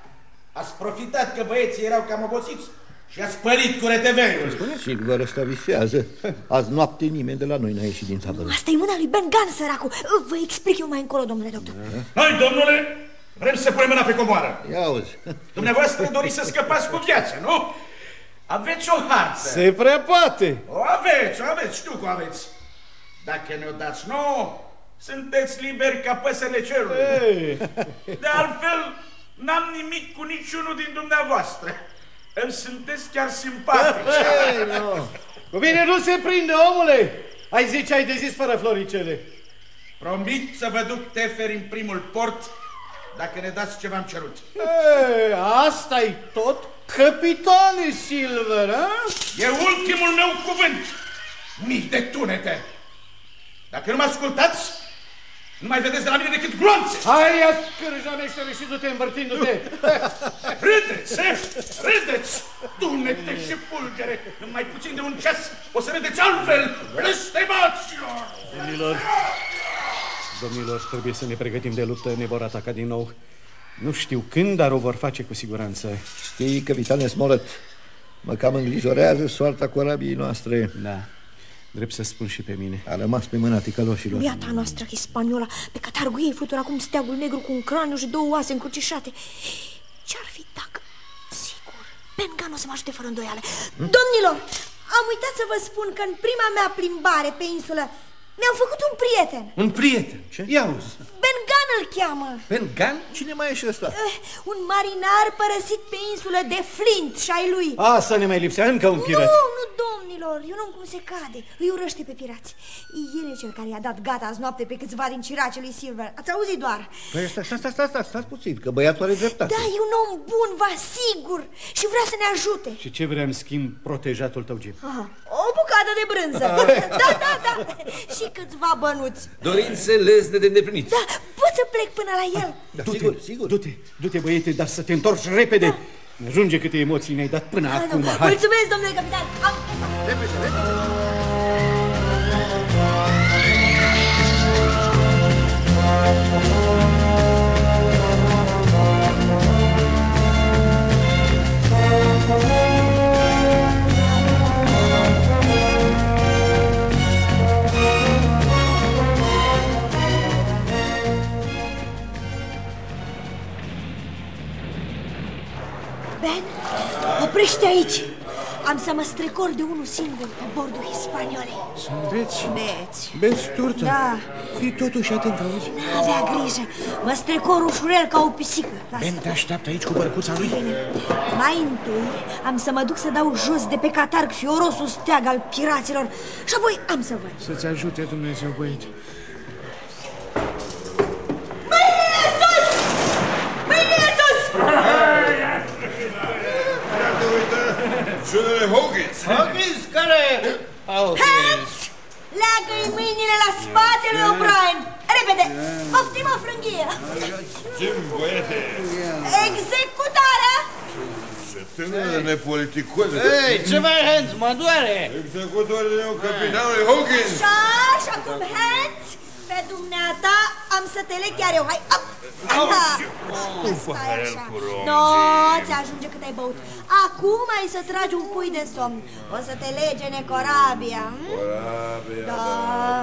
Ați profitat că băieții erau cam obosiți și ați pălit cu reteveiul. Silver ăsta visează. Azi noapte nimeni de la noi n-a ieșit din tabără. Asta e mâna lui Ben Gunn, săracu. Vă explic eu mai încolo, domnule doctor. Noi, domnule, vrem să punem mâna pe comoară. Ia auzi. Dumneavoastră doriți să scăpați cu viață, nu? Aveți o hartă. Se prea poate. O aveți, o aveți, știu că o aveți. Dacă ne-o dați nouă, sunteți liberi ca păsările cerului. Ei. De altfel, n-am nimic cu niciunul din dumneavoastră. Îmi sunteți chiar simpatici. (laughs) Ei, no. Cu bine nu se prinde, omule. Ai zice ai de zis fără floricele. Promit să vă duc teferi în primul port dacă ne dați ce v-am cerut. Ei, asta e tot? Capitane Silver, a? E ultimul meu cuvânt. Mii de tunete. Dacă nu mă ascultați, nu mai vedeți de la mine decât glonțe. Hai, ia scârjamește și du-te învârtindu-te. (laughs) Râdeți, eh? Râdeți! Tunete și fulgere! În mai puțin de un ceas o să râdeți altfel! Blestemaților! Domnilor, Domnilor, trebuie să ne pregătim de luptă, ne vor ataca din nou. Nu știu când, dar o vor face cu siguranță. Știi, capitane Smollett, mă cam îngrijorează soarta corabiei noastre. Da, drept să spun și pe mine. A rămas pe mâna ticăloșilor. Iata noastră hispaniola, pe catargul ei flutura acum steagul negru cu un craniu și două oase încrucișate. Ce-ar fi dacă... Sigur, Pengan o să mă ajute fără îndoială. Hm? Domnilor, am uitat să vă spun că în prima mea plimbare pe insulă mi-am făcut un prieten. Un prieten? Ce? Ia uzi. Bengan îl cheamă. Bengan? Cine mai e și ăsta? Uh, un marinar părăsit pe insulă de Flint și ai lui. Asta ne mai lipsea încă un pirat. Nu, nu, domnilor, eu nu cum se cade. Îi urăște pe pirați. El e cel care i-a dat gata azi noapte pe câțiva din ciracii lui Silver. Ați auzit doar? Păi stai, stai, stai, stai, stai, stați puțin, că băiatul are dreptate. Da, e un om bun, vă asigur, și vrea să ne ajute. Și ce vrea în schimb protejatul tău, Jim? Aha, o bucată de brânză. (laughs) da, da, da. și câțiva bănuți. Dorințe lesne de îndeplinit. Da, pot să plec până la el. Da, du-te, sigur, sigur. Du-te, du-te, băiete, dar să te întorci repede. Da. Ajunge câte emoții ne-ai dat până da, acum. Da. Mulțumesc, domnule capitan. Am... Repede, repede. Ben, oprește aici! Am să mă strecor de unul singur pe bordul hispaniolei. Sunt beți? Beți. Beți turtă? Da. Fii totuși atent, auzi? N-avea grijă. Mă strecor ușurel ca o pisică. Lasă. Ben te așteaptă aici cu bărcuța lui? Bine. Mai întâi am să mă duc să dau jos de pe catarg fiorosul steag al piraților și apoi am să văd. Să-ți ajute Dumnezeu, băieți. Mâinile sus! Mâinile sus! Sunele Hawkins. Hawkins? Care? Hawkins! Leagă-i mâinile la spatele lui O'Brien! Repede! Poftim o frânghie! Jim, băiete! Executarea! Ce tânără nepoliticoasă! Ei, ce mai hands, mă doare! Executorul meu, capitanul Hawkins! Așa, și acum hands! Pe dumneata am să te leg chiar eu, hai! Up. Stai așa. No, ți ajunge cât ai băut. Acum ai să tragi un pui de somn. O să te legene corabia. Corabia, Da.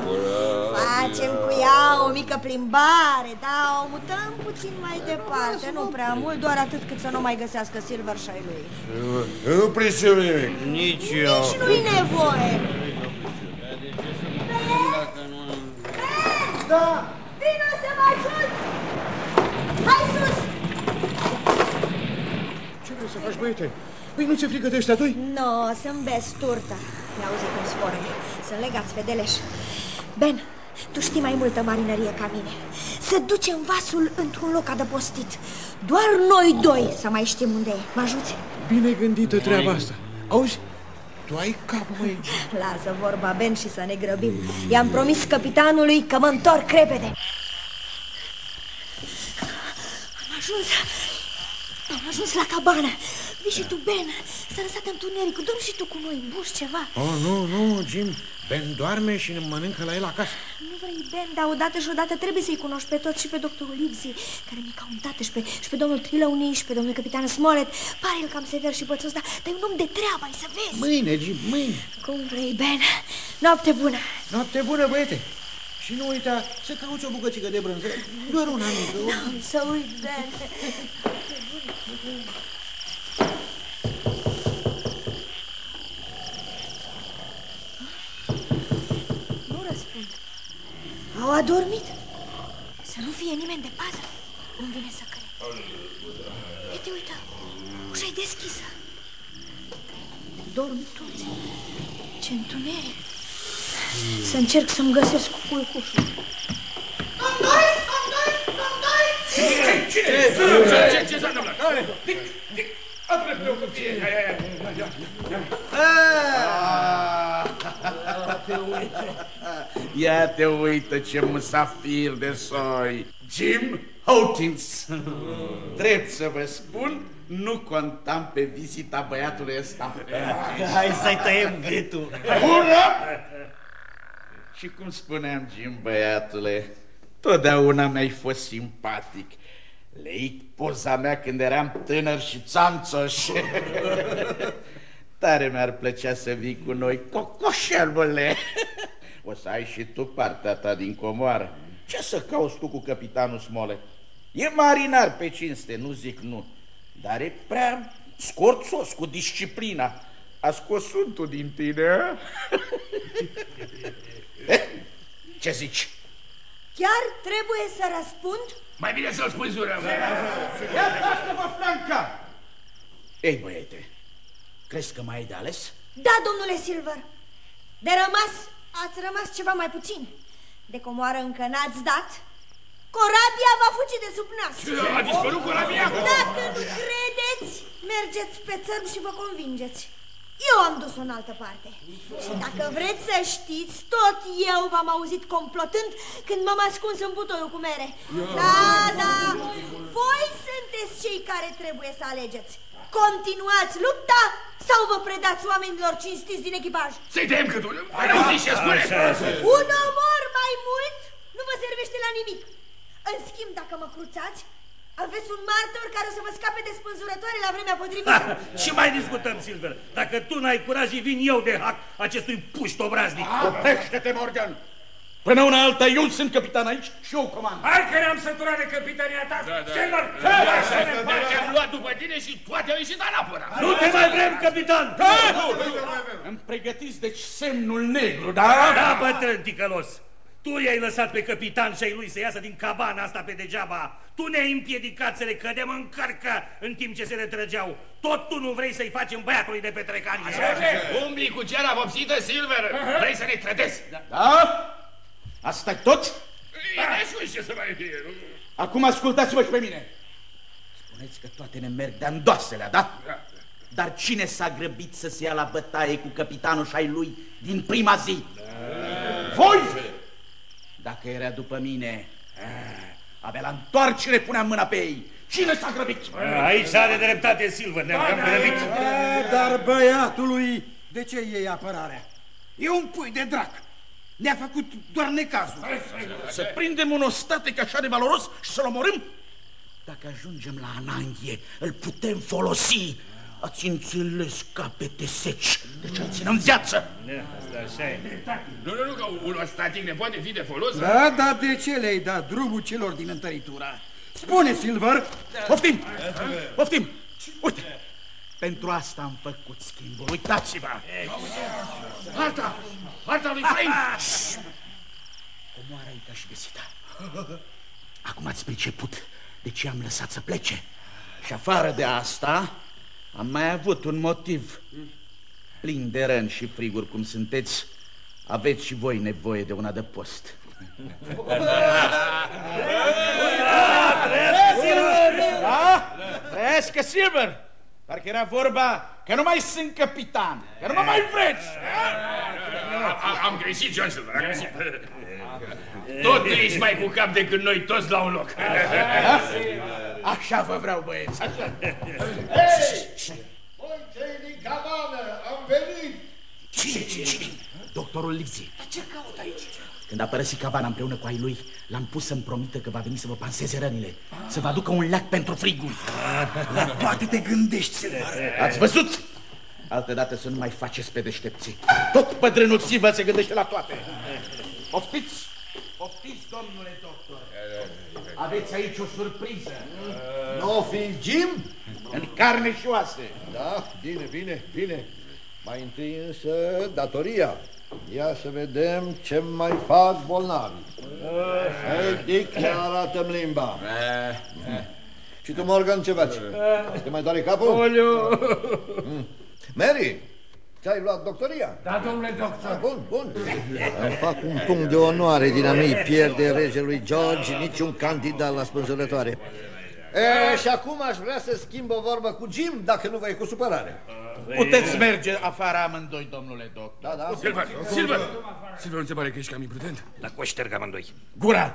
corabia. Facem cu ea o mică plimbare, da, o mutăm puțin mai departe, nu prea mult, doar atât cât să nu mai găsească Silver și ai lui. Eu nu pricep nimic. Nici eu. Nici nu-i nevoie. Da. Vino să mă ajut! Hai sus! Ce vrei să faci, băiete? Păi nu ți-e frică de ăștia doi? No, să-mi bezi turta. Mi-auzi cum sforme. Sunt legați fedeleș. Ben, tu știi mai multă marinărie ca mine. Să ducem vasul într-un loc adăpostit. Doar noi doi să mai știm unde e. Mă ajuți? Bine gândită treaba asta. Auzi? Tu ai cap, măi. Lasă vorba, Ben, și să ne grăbim. I-am promis capitanului că mă întorc repede. Am ajuns... Am ajuns la cabană. Vii și tu, Ben. S-a lăsat întunericul. Dormi și tu cu noi. Buși ceva. Oh, nu, nu, Jim. Ben doarme și ne mănâncă la el acasă. Nu vrei, Ben, dar odată și odată trebuie să-i cunoști pe toți și pe doctorul Livesey, care mi-e ca un tată, și pe, și pe domnul Trelawney, și pe domnul capitan Smollett. Pare el cam sever și bățos, dar, dar e un om de treabă, ai să vezi. Mâine, Jim, mâine. Cum vrei, Ben. Noapte bună. Noapte bună, băiete. Și nu uita să cauți o bucățică de brânză. Doar una mică. o- N-am să uit, Ben. Nu răspund. Au adormit. Să nu fie nimeni de pază. Nu vine să cred. Uite, uite, ușa e deschisă. Dorm toți. Ce întuneric. Să încerc să-mi găsesc culcușul. Cine? Ce, ce s-a întâmplat? Dic, dic, apre pe o căpție. Ia, ia, ia, ia, ia. Ia te uită ce musafir de soi. Jim Hawkins. Drept să vă spun, nu contam pe vizita băiatului ăsta. Hai să-i tăiem gâtul. Ură! Și cum spuneam, Jim, băiatule, Totdeauna mi-ai fost simpatic. Leit poza mea când eram tânăr și țanțoș. Tare mi-ar plăcea să vii cu noi, cocoșelule. O să ai și tu partea ta din comoară. Ce să cauți tu cu capitanul Smole? E marinar pe cinste, nu zic nu, dar e prea scorțos cu disciplina. A scos untul din tine, eh? (laughs) Ce zici? Chiar trebuie să răspund? Mai bine să-l spui zură. Ia vă Franca! Ei, băiete, crezi că mai ai de ales? Da, domnule Silver. De rămas, ați rămas ceva mai puțin. De comoară încă n-ați dat. Corabia va fugi de sub nas. A dispărut corabia? Dacă nu credeți, mergeți pe țărm și vă convingeți. Eu am dus-o în altă parte. Și dacă vreți să știți, tot eu v-am auzit complotând când m-am ascuns în butoiul cu mere. Da, da, voi sunteți cei care trebuie să alegeți. Continuați lupta sau vă predați oamenilor cinstiți din echipaj? Să-i dăm câtul. Hai, nu zici ce spune. Un omor mai mult nu vă servește la nimic. În schimb, dacă mă cruțați, aveți un martor care o să vă scape de spânzurătoare la vremea potrivită. și mai discutăm, Silver. Dacă tu n-ai curaj, vin eu de hac acestui puști obraznic. Oprește-te, Morgan! Până una alta, eu sunt capitan aici și eu comand. Hai că ne-am săturat de capitania ta, da, da. Silver! Te-am luat după tine și toate au ieșit anapora. Nu te mai vrem, capitan! Îmi pregătiți, deci, semnul negru, da? Da, bătrân ticălos. Tu i-ai lăsat pe capitan și ai lui să iasă din cabana asta pe degeaba. Tu ne-ai împiedicat să le cădem în cărcă în timp ce se retrăgeau. Tot tu nu vrei să-i facem băiatului de petrecanie. Așa, umbli cu cera vopsită, Silver. Vrei să ne trădezi? Da? da? asta e tot? E ce să mai fie. Acum ascultați-mă și pe mine. Spuneți că toate ne merg de andoaselea, da? da? Dar cine s-a grăbit să se ia la bătaie cu capitanul și ai lui din prima zi? Da. Voi! Dacă era după mine, abia la întoarcere puneam mâna pe ei. Cine s-a grăbit? Aici are dreptate Silver, ne-am grăbit. Dar băiatului, de ce iei apărarea? E un pui de drac. Ne-a făcut doar necazul. Să prindem un ostatec așa de valoros și să-l omorâm? Dacă ajungem la Ananghie, îl putem folosi Ați înțeles, capete seci, deci îl ținem în viață. Asta așa e. Nu, nu, nu, că un static ne poate fi de folos. Da, da, de ce le-ai dat drumul celor din întăritura? Spune, Silver! Poftim! Poftim! Uite, pentru asta am făcut schimbul. Uitați-vă! Harta! Harta lui Flynn! Comoara e ca și găsită. Acum ați priceput de ce am lăsat să plece. Și afară de asta, am mai avut un motiv. Plin de răni și friguri cum sunteți, aveți și voi nevoie de un adăpost. Da? Trăiască Silver! Parcă era vorba că nu mai sunt capitan, că nu mă mai vreți! Am greșit, John Silver, am greșit. Tot ești mai cu cap decât noi toți la un loc. Așa vă vreau, băieți, așa. Voi cei din cabană, am venit! Cine, cine, cine? Doctorul Livzi. Ce caut aici? Când a părăsit cabana împreună cu ai lui, l-am pus să-mi promită că va veni să vă panseze rănile, să vă aducă un leac pentru friguri. La toate te gândești, Silver. Ați văzut? Altădată să nu mai faceți pe deștepții. Tot pătrânul Silver se gândește la toate. Poftiți! Poftiți, domnule doctor! Aveți aici o surpriză. Nu o fingim? În carne și oase. Da, bine, bine, bine. Mai întâi însă datoria. Ia să vedem ce mai fac bolnavi. Hei, Dick, arată-mi limba. Și tu, Morgan, ce faci? Te mai doare capul? Oliu! Mm. Mary, ți-ai luat doctoria? Da, domnule doctor. Bun, bun. Îmi fac un punct de onoare din a nu-i pierde regelui George niciun candidat la spânzurătoare. E, și acum aș vrea să schimb o vorbă cu Jim, dacă nu vă e cu supărare. Puteți merge afară amândoi, domnule doctor. Da, da. Silver, Silver! Silver, nu se pare că ești cam imprudent? Dacă o șterg amândoi. Gura!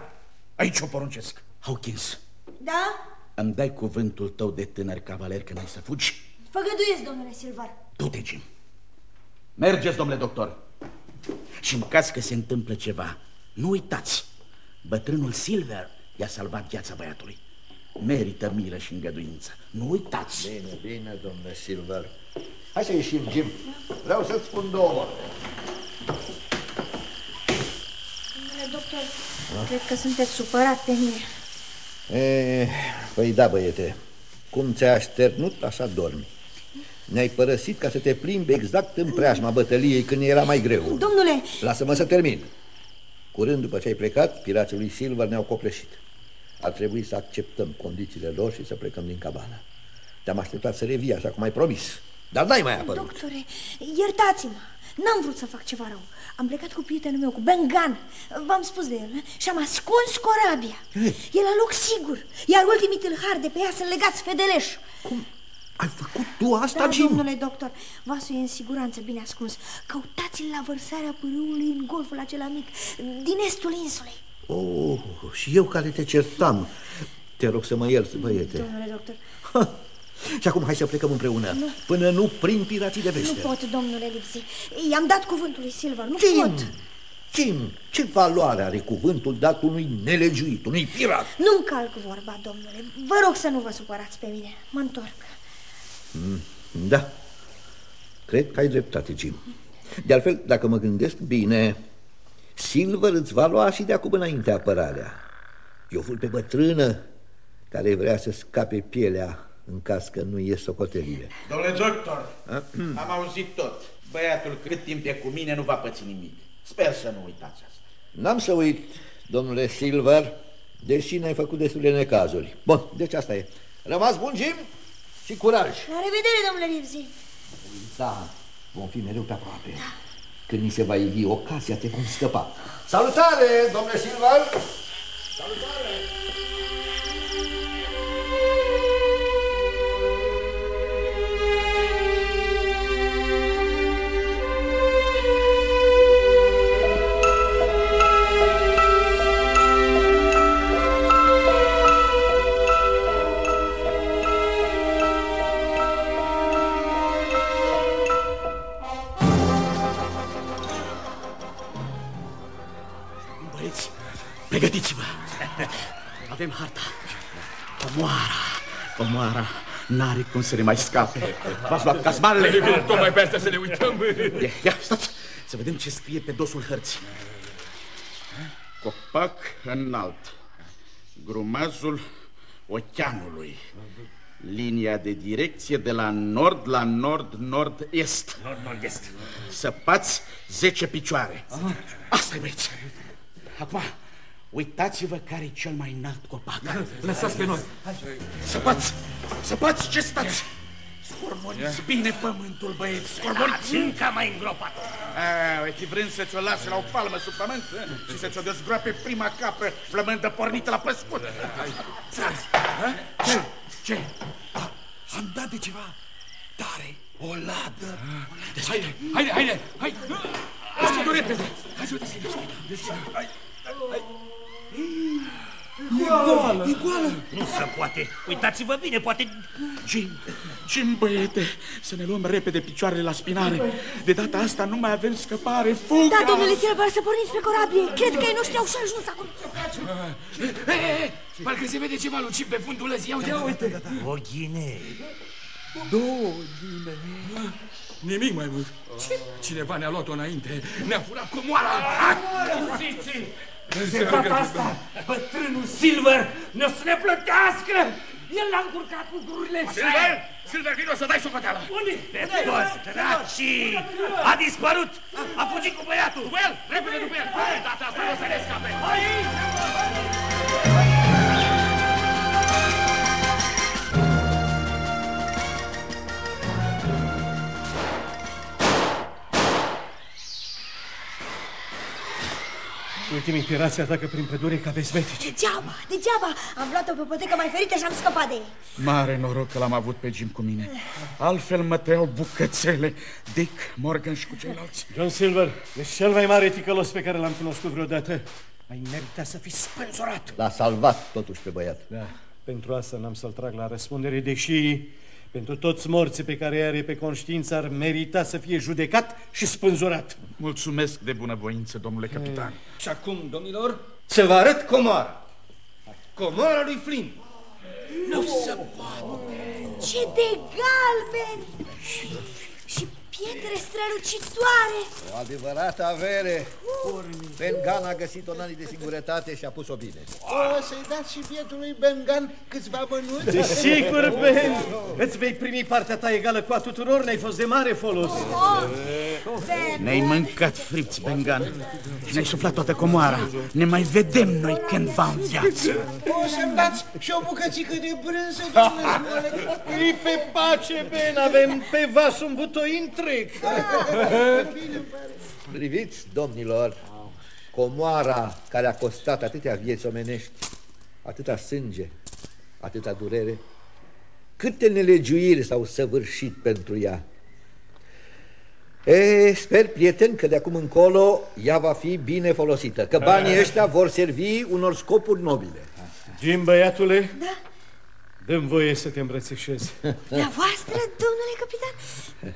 Aici o poruncesc. Hawkins, Da? îmi dai cuvântul tău de tânăr cavaler că n-ai să fugi? Făgăduiesc, domnule Silvar. Du-te, Jim. Mergeți, domnule doctor. Și în caz că se întâmplă ceva, nu uitați, Bătrânul Silver i-a salvat viața băiatului. Merită milă și îngăduință. Nu uitați. Bine, bine, domnule Silver. Hai să ieșim, Jim. Vreau să-ți spun două vorbe. Domnule doctor, cred că sunteți supărat pe mine. E, păi da, băiete. Cum ți-a așternut, așa dormi. Ne-ai părăsit ca să te plimbi exact în preajma bătăliei când era mai greu. Domnule! Lasă-mă să termin. Curând după ce ai plecat, pirații lui Silver ne-au copleșit. Ar trebui să acceptăm condițiile lor și să plecăm din cabană. Te-am așteptat să revii așa cum ai promis. Dar n-ai mai apărut. Doctore, iertați-mă. N-am vrut să fac ceva rău. Am plecat cu prietenul meu, cu Bengan. V-am spus de el, și am ascuns corabia. E la loc sigur. Iar ultimii tâlhari de pe ea sunt legați fedeleș. Cum? Ai făcut tu asta, da, Jim? domnule doctor, vasul e în siguranță bine ascuns. Căutați-l la vărsarea pârâului în golful acela mic, din estul insulei. Oh, și eu care te certam. Te rog să mă ierți, băiete. Domnule doctor, Și acum hai să plecăm împreună. Nu. Până nu prin pirații de veste. nu pot, domnule Lipsi. I-am dat cuvântul lui Silver, nu Jim! pot. Jim, ce valoare are cuvântul dat unui nelegiuit, unui pirat? Nu calc vorba, domnule. Vă rog să nu vă supărați pe mine. Mă întorc. Mm, Da, cred că ai dreptate, Jim. De altfel, dacă mă gândesc bine, Silver îți va lua și de acum înainte apărarea. Eu ful pe bătrână care vrea să scape pielea în caz că nu e socotelile. Domnule doctor, (clears throat) am auzit tot. Băiatul cât timp e cu mine nu va păți nimic. Sper să nu uitați asta. N-am să uit, domnule Silver, deși ne-ai făcut destule necazuri. Bun, deci asta e. Rămas bun, Jim, și curaj. La revedere, domnule Lipsi. Da, vom fi mereu pe aproape. Când ni se va ivi ocazia, te vom scăpa. Salutare, domnule Silver! Salutare! Comoara n-are cum să ne mai scape. V-ați luat cazmarele? Tocmai pe asta să ne uităm. Ia, ia, stați, să vedem ce scrie pe dosul hărții. Copac înalt. Grumazul oceanului. Linia de direcție de la nord la nord-nord-est. Nord-nord-est. Săpați 10 picioare. asta e băieți. Acum, uitați-vă care e cel mai înalt copac. Lăsați pe noi. Săpați! Săpați ce stați! Scormoniți bine pământul, băieți, scormoniți! Încă mai îngropat. A, ai fi vrând să ți-o lase la o palmă sub pământ și să ți-o dezgroape prima capră flămândă pornită la păscut. Țați! Ce? Ce? Am dat de ceva tare. O ladă. Haide, haide, haide, hai! Deschide-o repede! Hai să deschide, deschide. E goală! E goală! Nu se poate. Uitați-vă bine, poate... Jim, Jim, băiete, să ne luăm repede picioarele la spinare. De data asta nu mai avem scăpare. Fuga! Da, domnule Silver, să porniți pe corabie. Cred că ei noștri au și ajuns acolo. Hei, hei, parcă se vede ceva lucit pe fundul ăsta. Ia uite, ia uite. O ghinee. Două ghine. Nimic mai mult. Cineva ne-a luat-o înainte. Ne-a furat comoara. Ziți! De data asta, bătrânul Silver ne o să ne plătească! El l-a încurcat cu gurile Silver! Silver, vino să dai socoteala! Unde? Pe toți dracii! A dispărut! A fugit cu băiatul! După el! Repede după el! Hai, data asta nu o să ne scape! Ultimii pirați atacă prin pădure ca bezmetici. Degeaba, degeaba. Am luat-o pe potecă mai ferită și am scăpat de ei. Mare noroc că l-am avut pe Jim cu mine. Altfel mă tăiau bucățele. Dick, Morgan și cu ceilalți. John Silver, ești cel mai mare ticălos pe care l-am cunoscut vreodată. Ai meritat să fii spânzurat. L-a salvat totuși pe băiat. Da, pentru asta n-am să-l trag la răspundere, deși pentru toți morții pe care are pe conștiință ar merita să fie judecat și spânzurat. Mulțumesc de bunăvoință, domnule capitan. Și acum, domnilor, Să vă arăt comoara. Comoara lui Flynn. Nu se poate! Ce de galben! Și pietre strălucitoare! O adevărată avere. Bengan a găsit-o în anii de singurătate și a pus-o bine. O să-i dați și bietului Bengan câțiva bănuți? Desigur, Ben! Îți vei primi partea ta egală cu a tuturor, ne-ai fost de mare folos. Ne-ai mâncat fripți, Bengan. Ne-ai suflat toată comoara. Ne mai vedem noi cândva în viață. O să-mi dați și o bucățică de brânză, domnule Smolet? Îi pe pace, Ben, avem pe vas un butoi întreg. (laughs) Priviți, domnilor, comoara care a costat atâtea vieți omenești, atâta sânge, atâta durere, câte nelegiuiri s-au săvârșit pentru ea. E, sper, prieten, că de acum încolo ea va fi bine folosită, că banii (laughs) ăștia vor servi unor scopuri nobile. Jim, băiatule, da? Dăm voie să te îmbrățișez. La voastră, domnule capitan?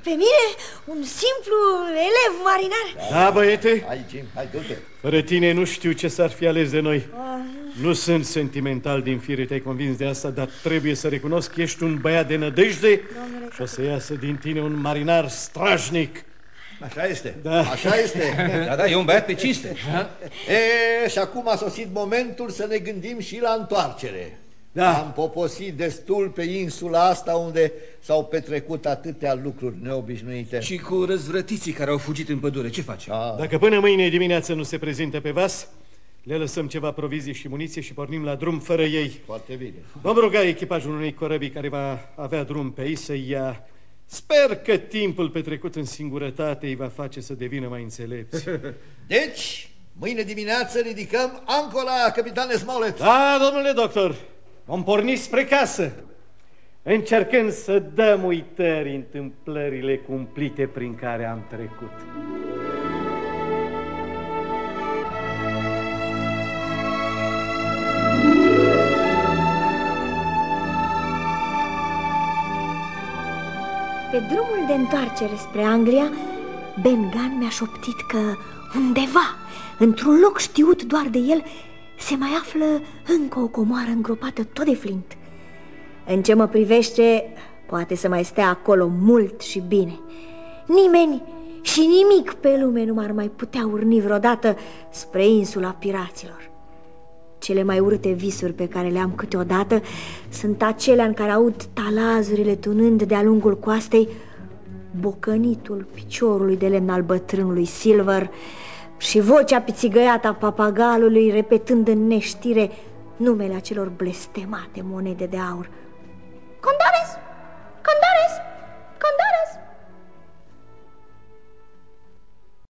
Pe mine, un simplu elev marinar? Da, băiete? Hai, Jim, hai, du-te. Fără tine nu știu ce s-ar fi ales de noi. Ah. Nu sunt sentimental din fire, te-ai convins de asta, dar trebuie să recunosc că ești un băiat de nădejde și o să iasă din tine un marinar strajnic. Așa este, Da. așa este. Da, da, e un băiat pe cinste. E, și acum a sosit momentul să ne gândim și la întoarcere. Da. Am poposit destul pe insula asta unde s-au petrecut atâtea lucruri neobișnuite. Și cu răzvrătiții care au fugit în pădure, ce faci? Da. Dacă până mâine dimineață nu se prezintă pe vas, le lăsăm ceva provizii și muniție și pornim la drum fără ei. Foarte bine. Vom ruga echipajul unei corăbii care va avea drum pe aici să ia... Sper că timpul petrecut în singurătate îi va face să devină mai înțelepți. (laughs) Deci, mâine dimineață ridicăm ancora, capitane Smollett. Da, domnule doctor, vom porni spre casă, încercând să dăm uitări întâmplările cumplite prin care am trecut. Pe drumul de întoarcere spre Anglia, Ben Gunn mi-a șoptit că undeva, într-un loc știut doar de el, se mai află încă o comoară îngropată tot de flint. În ce mă privește, poate să mai stea acolo mult și bine. Nimeni și nimic pe lume nu m-ar mai putea urni vreodată spre insula piraților. Cele mai urâte visuri pe care le am câteodată sunt acelea în care aud talazurile tunând de-a lungul coastei, bocănitul piciorului de lemn al bătrânului Silver și vocea pițigăiată a papagalului repetând în neștire numele acelor blestemate monede de aur. Condores! Condores!